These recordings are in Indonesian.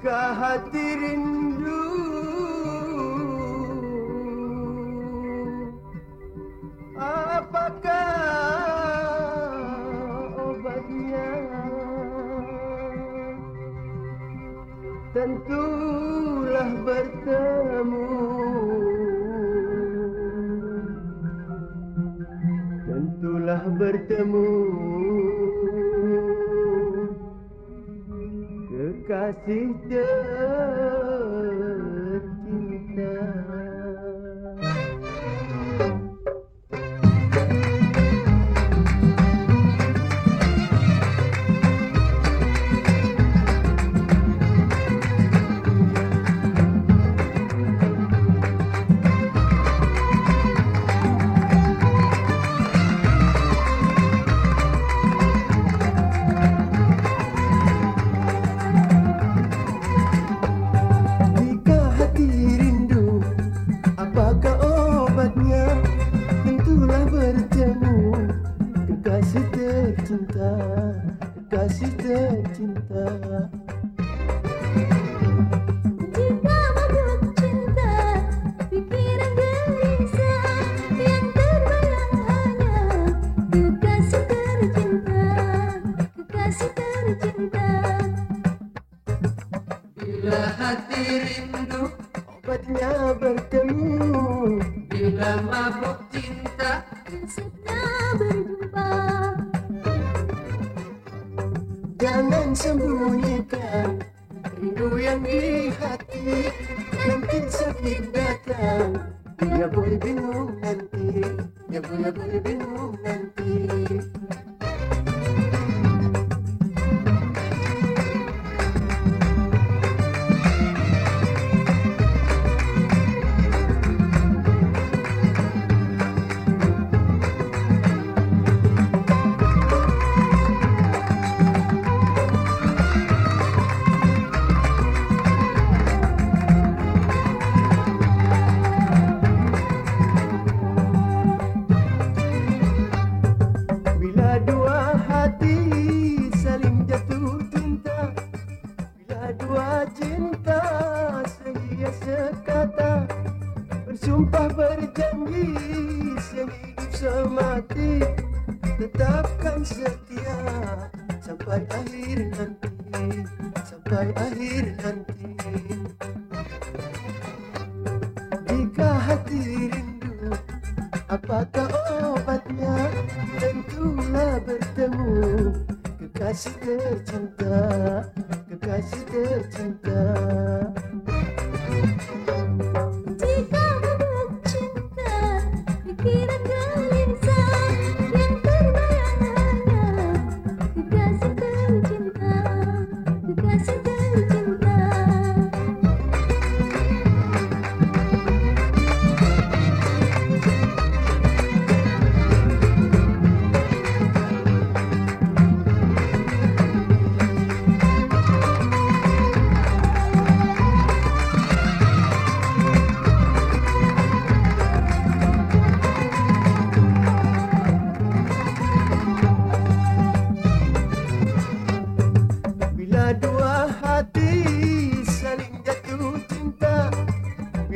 Jika hati rindu Apakah obatnya? Tentulah bertemu. Tentulah bertemu Kekasih Obatnya bertemu. bila mabuk cinta, Prinsipnya Jangan sembunyikan Rindu yang di hati Nanti sakit datang. Ya boleh bingung nanti Ya boleh boleh bingung nanti cinta sehias sekata. Bersumpah berjanji sehidup semati. Tetapkan setia sampai akhir nanti Sampai akhir nanti. Jika hati rindu Apakah obatnya? Tentulah bertemu Kekasih tercinta Kekasih tercinta Jika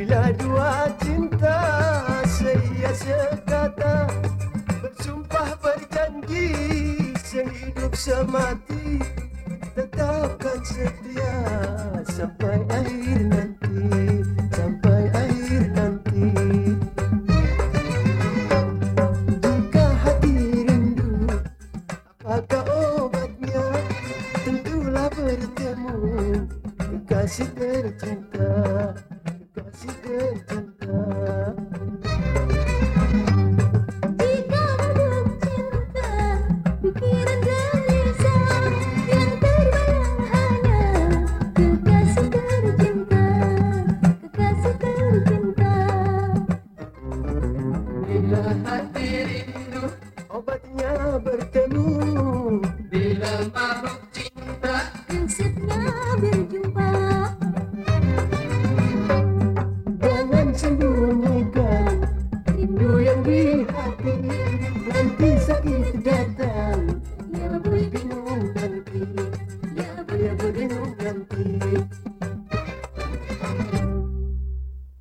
Bila dua cinta sehias sekata Bersumpah berjanji sehidup semati Tetapkan setia sampai akhir nanti Sampai akhir nanti. Jika hati rindu Apakah obatnya? Tentulah bertemu Kekasih tercinta Kekasih tercinta Jika